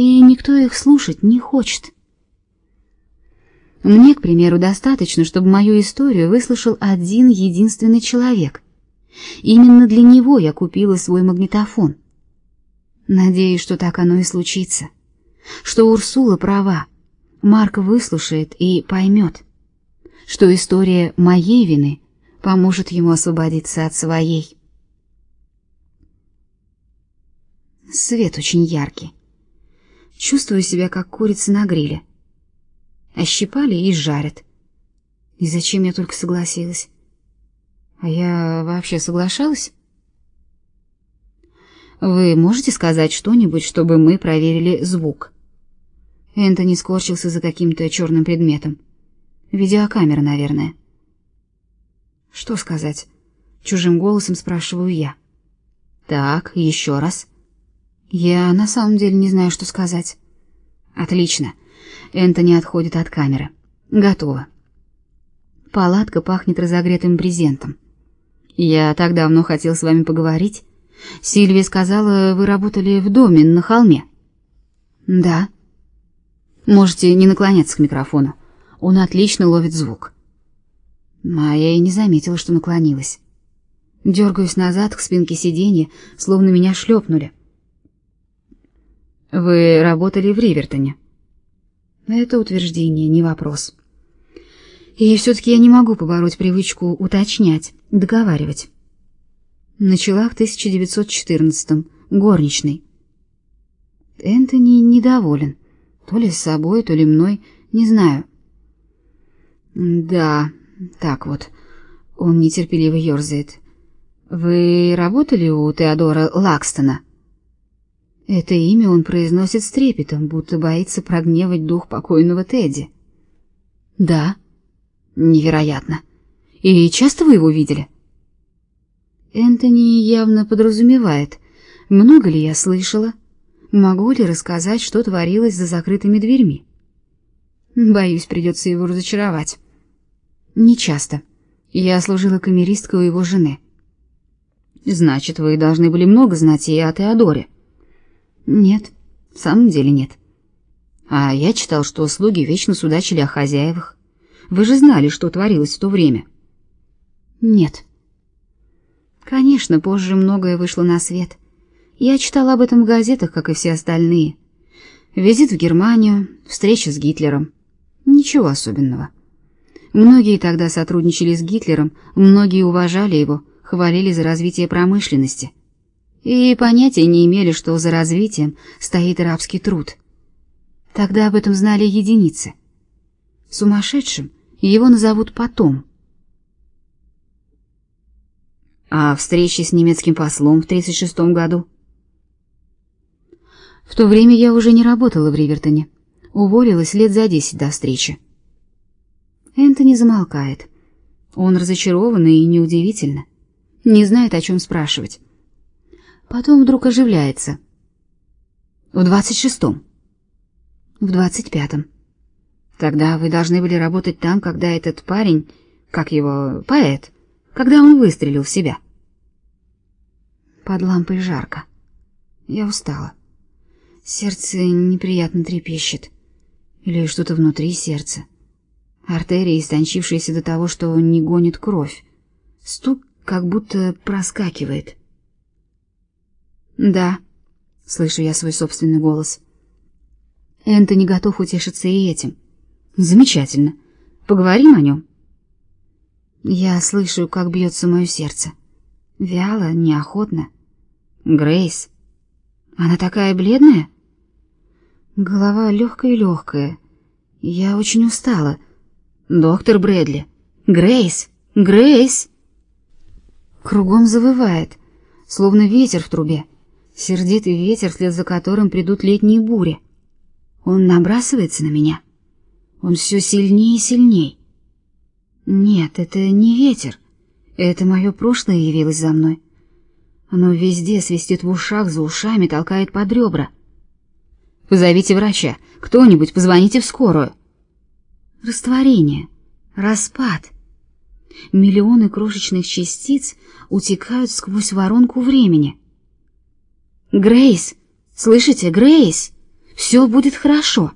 и никто их слушать не хочет. Мне, к примеру, достаточно, чтобы мою историю выслушал один единственный человек. Именно для него я купила свой магнитофон. Надеюсь, что так оно и случится. Что Урсула права. Марк выслушает и поймет, что история моей вины поможет ему освободиться от своей. Свет очень яркий. Чувствую себя как курица на гриле. Ощипали и жарят. И зачем я только согласилась? А я вообще соглашалась? Вы можете сказать что-нибудь, чтобы мы проверили звук? Энтони скорчился за каким-то черным предметом. Видеокамера, наверное. Что сказать? Чужим голосом спрашиваю я. Так, еще раз. Я на самом деле не знаю, что сказать. Отлично. Энтони отходит от камеры. Готово. Палатка пахнет разогретым брезентом. Я так давно хотел с вами поговорить. Сильвия сказала, вы работали в доме на холме. Да. Можете не наклоняться к микрофону. Он отлично ловит звук. А я и не заметила, что наклонилась. Дергаюсь назад к спинке сиденья, словно меня шлепнули. Вы работали в Ривертоне. Это утверждение, не вопрос. И все-таки я не могу побороть привычку уточнять, договаривать. Начала в 1914-м, горничной. Энтони недоволен. То ли с собой, то ли мной, не знаю. Да, так вот. Он нетерпеливо ерзает. Вы работали у Теодора Лакстона? Это имя он произносит с трепетом, будто боится прогневать дух покойного Тедди. Да. Невероятно. И часто вы его видели? Энтони явно подразумевает, много ли я слышала, могу ли рассказать, что творилось за закрытыми дверьми. Боюсь, придется его разочаровать. Не часто. Я служила камеристкой у его жены. Значит, вы должны были много знать и о Теодоре. Нет, в самом деле нет. А я читал, что слуги вечно судачили о хозяевах. Вы же знали, что творилось в то время. Нет. Конечно, позже многое вышло на свет. Я читал об этом в газетах, как и все остальные. Визит в Германию, встреча с Гитлером. Ничего особенного. Многие тогда сотрудничали с Гитлером, многие уважали его, хвалили за развитие промышленности и понятия не имели, что за развитием стоит рабский труд. Тогда об этом знали единицы. Сумасшедшим его назовут потом. А встречи с немецким послом в 36 году? В то время я уже не работала в Ривертоне. Уволилась лет за десять до встречи. Энтони замолкает. Он разочарован и неудивительно. Не знает, о чем спрашивать. Потом вдруг оживляется. В двадцать шестом. В двадцать пятом. Тогда вы должны были работать там, когда этот парень, как его, поэт, когда он выстрелил в себя. Под лампой жарко. Я устала. Сердце неприятно трепещет. Или что-то внутри сердца. Артерии, истончившиеся до того, что не гонит кровь. Стук как будто проскакивает. Да, слышу я свой собственный голос. Энтони готов утешиться и этим. Замечательно. Поговорим о нем. Я слышу, как бьется мое сердце. Вяло, неохотно. Грейс. Она такая бледная? Голова легкая-легкая. Я очень устала. Доктор Брэдли. Грейс. Грейс. Кругом завывает, словно ветер в трубе. Сердитый ветер, вслед за которым придут летние бури. Он набрасывается на меня. Он все сильнее и сильнее. Нет, это не ветер. Это мое прошлое явилось за мной. Оно везде свистит в ушах, за ушами толкает под ребра. Позовите врача. Кто-нибудь, позвоните в скорую. Растворение, распад. Миллионы крошечных частиц утекают сквозь воронку времени. Грейс, слышите, Грейс? Все будет хорошо.